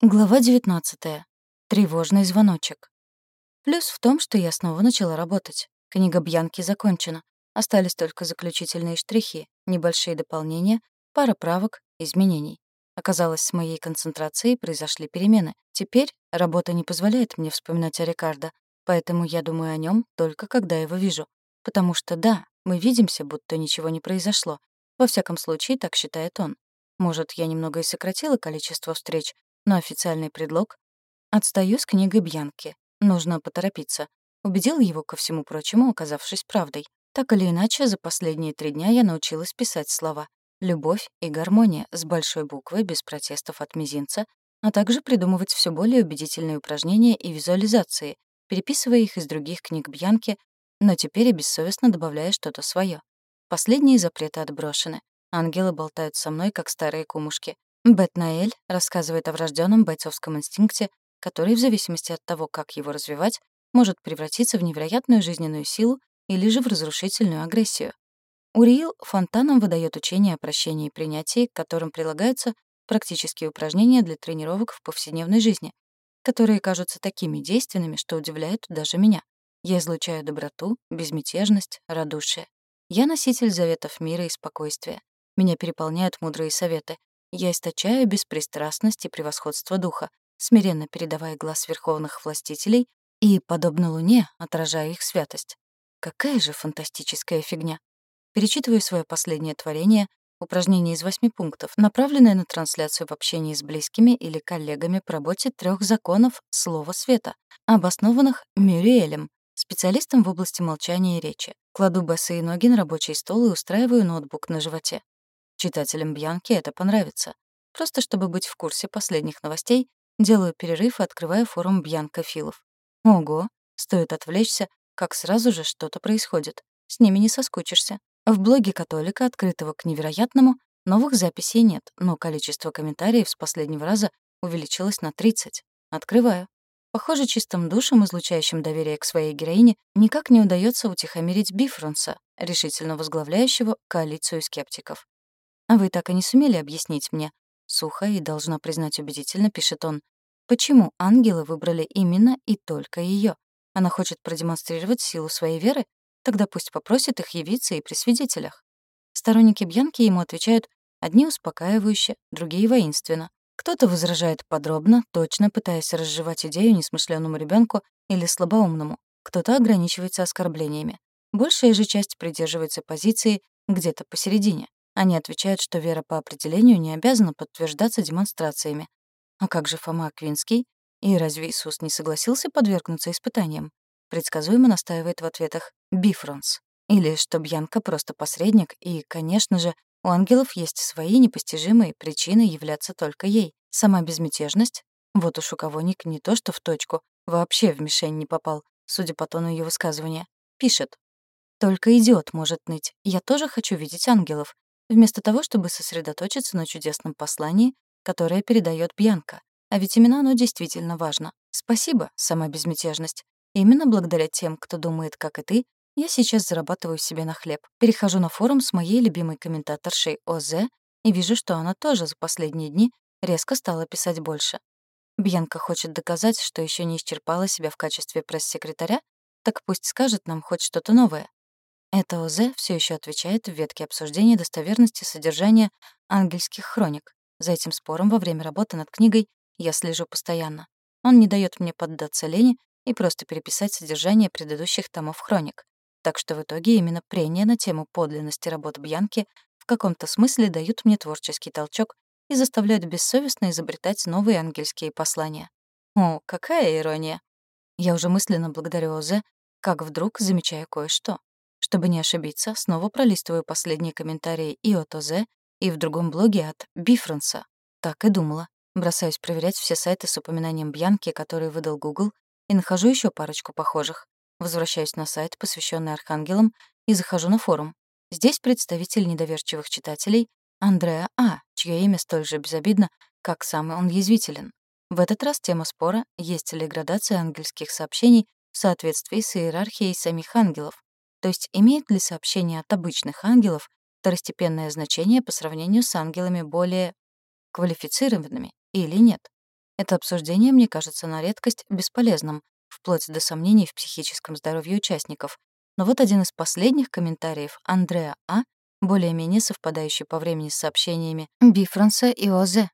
Глава 19. Тревожный звоночек. Плюс в том, что я снова начала работать. Книга Бьянки закончена. Остались только заключительные штрихи, небольшие дополнения, пара правок, изменений. Оказалось, с моей концентрацией произошли перемены. Теперь работа не позволяет мне вспоминать о Рикардо, поэтому я думаю о нем только когда его вижу. Потому что да, мы видимся, будто ничего не произошло. Во всяком случае, так считает он. Может, я немного и сократила количество встреч, но официальный предлог — отстаю с книгой Бьянки. Нужно поторопиться. Убедил его, ко всему прочему, оказавшись правдой. Так или иначе, за последние три дня я научилась писать слова «любовь» и «гармония» с большой буквы, без протестов от мизинца, а также придумывать все более убедительные упражнения и визуализации, переписывая их из других книг Бьянки, но теперь и бессовестно добавляя что-то свое. Последние запреты отброшены. Ангелы болтают со мной, как старые кумушки. Бет Наэль рассказывает о врожденном бойцовском инстинкте, который, в зависимости от того, как его развивать, может превратиться в невероятную жизненную силу или же в разрушительную агрессию. Уриил фонтаном выдает учение о прощении и принятии, к которым прилагаются практические упражнения для тренировок в повседневной жизни, которые кажутся такими действенными, что удивляют даже меня. Я излучаю доброту, безмятежность, радушие. Я носитель заветов мира и спокойствия. Меня переполняют мудрые советы, я источаю беспристрастность и превосходство духа, смиренно передавая глаз верховных властителей и, подобно луне, отражая их святость. Какая же фантастическая фигня. Перечитываю свое последнее творение, упражнение из восьми пунктов, направленное на трансляцию в общении с близкими или коллегами по работе трех законов слова света, обоснованных Мюриэлем, специалистом в области молчания и речи. Кладу босые ноги на рабочий стол и устраиваю ноутбук на животе. Читателям Бьянки это понравится. Просто чтобы быть в курсе последних новостей, делаю перерыв и открываю форум Бьянка Филов. Ого, стоит отвлечься, как сразу же что-то происходит. С ними не соскучишься. В блоге католика, открытого к невероятному, новых записей нет, но количество комментариев с последнего раза увеличилось на 30. Открываю. Похоже, чистым душам, излучающим доверие к своей героине, никак не удается утихомирить Бифронса, решительно возглавляющего коалицию скептиков. А вы так и не сумели объяснить мне. Сухо и, должна признать убедительно, пишет он. Почему ангелы выбрали именно и только ее? Она хочет продемонстрировать силу своей веры? Тогда пусть попросит их явиться и при свидетелях. Сторонники Бьянки ему отвечают одни успокаивающе, другие воинственно. Кто-то возражает подробно, точно пытаясь разжевать идею несмышленному ребенку или слабоумному. Кто-то ограничивается оскорблениями. Большая же часть придерживается позиции где-то посередине. Они отвечают, что вера по определению не обязана подтверждаться демонстрациями. А как же Фома Аквинский? И разве Иисус не согласился подвергнуться испытаниям? Предсказуемо настаивает в ответах «бифронс». Или что Бьянка просто посредник, и, конечно же, у ангелов есть свои непостижимые причины являться только ей. Сама безмятежность? Вот уж у кого ник не то что в точку, вообще в мишень не попал, судя по тону ее высказывания. Пишет. «Только идиот может ныть. Я тоже хочу видеть ангелов вместо того, чтобы сосредоточиться на чудесном послании, которое передает Бьянка. А ведь именно оно действительно важно. Спасибо, сама безмятежность. Именно благодаря тем, кто думает, как и ты, я сейчас зарабатываю себе на хлеб. Перехожу на форум с моей любимой комментаторшей ОЗ и вижу, что она тоже за последние дни резко стала писать больше. Бьянка хочет доказать, что еще не исчерпала себя в качестве пресс-секретаря, так пусть скажет нам хоть что-то новое. Это ОЗ все еще отвечает в ветке обсуждения достоверности содержания ангельских хроник. За этим спором во время работы над книгой я слежу постоянно. Он не дает мне поддаться лени и просто переписать содержание предыдущих томов хроник. Так что в итоге именно прения на тему подлинности работ Бьянки в каком-то смысле дают мне творческий толчок и заставляют бессовестно изобретать новые ангельские послания. О, какая ирония! Я уже мысленно благодарю ОЗ, как вдруг замечаю кое-что. Чтобы не ошибиться, снова пролистываю последние комментарии и от ОЗ, и в другом блоге от Бифронса. Так и думала. Бросаюсь проверять все сайты с упоминанием Бьянки, которые выдал Google, и нахожу еще парочку похожих. Возвращаюсь на сайт, посвященный архангелам, и захожу на форум. Здесь представитель недоверчивых читателей Андреа А., чье имя столь же безобидно, как сам он язвителен. В этот раз тема спора — есть ли градация ангельских сообщений в соответствии с иерархией самих ангелов, то есть имеет ли сообщение от обычных ангелов второстепенное значение по сравнению с ангелами более квалифицированными или нет? Это обсуждение мне кажется на редкость бесполезным, вплоть до сомнений в психическом здоровье участников. Но вот один из последних комментариев Андреа А., более-менее совпадающий по времени с сообщениями Бифранса и Озе.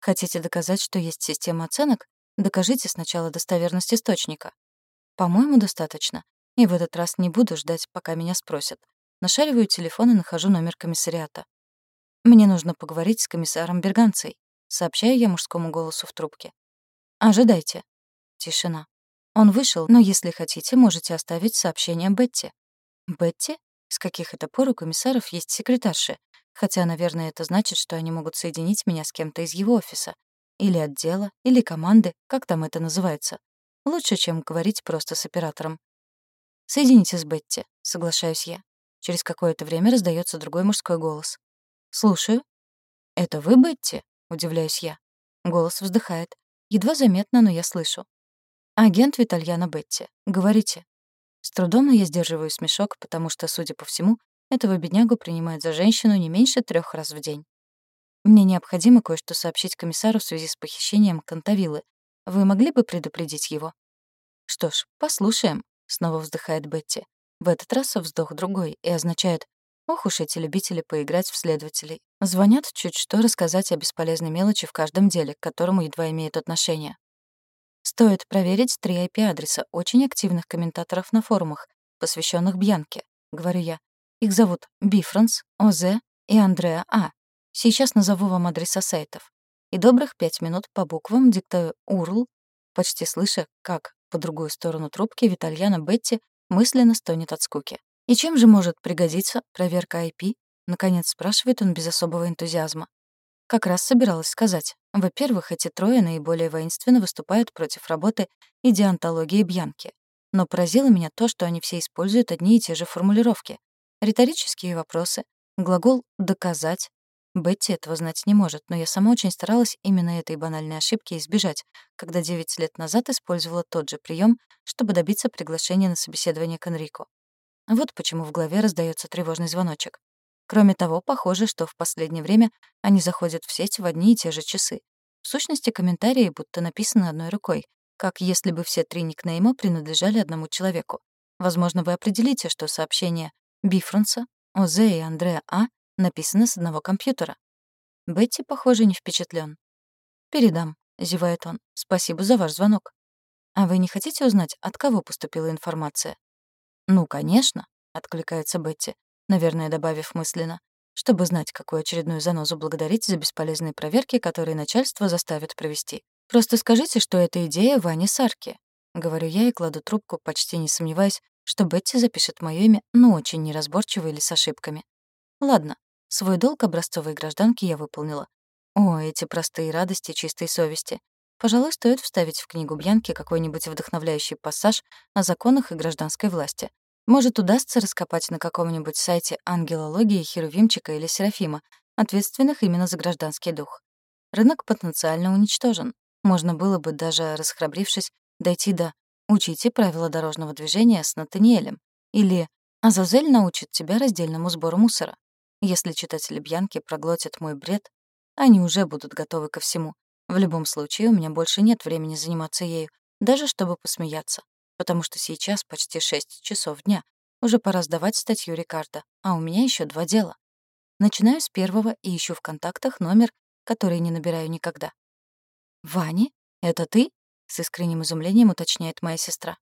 Хотите доказать, что есть система оценок? Докажите сначала достоверность источника. По-моему, достаточно. И в этот раз не буду ждать, пока меня спросят. Нашариваю телефон и нахожу номер комиссариата. «Мне нужно поговорить с комиссаром Берганцей», сообщаю я мужскому голосу в трубке. «Ожидайте». Тишина. Он вышел, но если хотите, можете оставить сообщение Бетти. Бетти? С каких это пор у комиссаров есть секретарши? Хотя, наверное, это значит, что они могут соединить меня с кем-то из его офиса. Или отдела, или команды, как там это называется. Лучше, чем говорить просто с оператором. «Соедините с Бетти», — соглашаюсь я. Через какое-то время раздается другой мужской голос. «Слушаю». «Это вы, Бетти?» — удивляюсь я. Голос вздыхает. Едва заметно, но я слышу. «Агент Витальяна Бетти. Говорите». С трудом я сдерживаю смешок, потому что, судя по всему, этого беднягу принимают за женщину не меньше трех раз в день. Мне необходимо кое-что сообщить комиссару в связи с похищением Кантавилы. Вы могли бы предупредить его? Что ж, послушаем, снова вздыхает Бетти. В этот раз вздох другой и означает Ох уж эти любители поиграть в следователей. Звонят чуть что рассказать о бесполезной мелочи в каждом деле, к которому едва имеют отношение. Стоит проверить три IP-адреса очень активных комментаторов на форумах, посвященных Бьянке, говорю я. Их зовут Бифранс, Озе и Андреа А. Сейчас назову вам адреса сайтов. И добрых пять минут по буквам диктую «Урл», почти слыша, как по другую сторону трубки Витальяна Бетти мысленно стонет от скуки. «И чем же может пригодиться проверка IP?» — наконец спрашивает он без особого энтузиазма. Как раз собиралась сказать. Во-первых, эти трое наиболее воинственно выступают против работы и диантологии Бьянки. Но поразило меня то, что они все используют одни и те же формулировки. Риторические вопросы, глагол «доказать». Бетти этого знать не может, но я сама очень старалась именно этой банальной ошибки избежать, когда 9 лет назад использовала тот же прием, чтобы добиться приглашения на собеседование к Энрику. Вот почему в голове раздается тревожный звоночек. Кроме того, похоже, что в последнее время они заходят в сеть в одни и те же часы. В сущности, комментарии будто написаны одной рукой, как если бы все три никнейма принадлежали одному человеку. Возможно, вы определите, что сообщение Бифронса, Озе и Андреа А написано с одного компьютера. Бетти, похоже, не впечатлен. «Передам», — зевает он. «Спасибо за ваш звонок». «А вы не хотите узнать, от кого поступила информация?» «Ну, конечно», — откликается Бетти, наверное, добавив мысленно, чтобы знать, какую очередную занозу благодарить за бесполезные проверки, которые начальство заставит провести. «Просто скажите, что это идея Вани Сарки», — говорю я и кладу трубку, почти не сомневаясь, что Бетти запишет моё имя, но очень неразборчиво или с ошибками. Ладно, свой долг образцовой гражданки я выполнила. О, эти простые радости чистой совести. Пожалуй, стоит вставить в книгу Бьянки какой-нибудь вдохновляющий пассаж о законах и гражданской власти. Может, удастся раскопать на каком-нибудь сайте ангелологии Херувимчика или Серафима, ответственных именно за гражданский дух. Рынок потенциально уничтожен. Можно было бы, даже расхрабрившись, дойти до «Учите правила дорожного движения с Натаниэлем» или «Азазель научит тебя раздельному сбору мусора». Если читатели Бьянки проглотят мой бред, они уже будут готовы ко всему, в любом случае, у меня больше нет времени заниматься ею, даже чтобы посмеяться, потому что сейчас почти 6 часов дня. Уже пора сдавать статью Рикардо, а у меня еще два дела. Начинаю с первого и ищу в контактах номер, который не набираю никогда. «Ваня, это ты?» — с искренним изумлением уточняет моя сестра.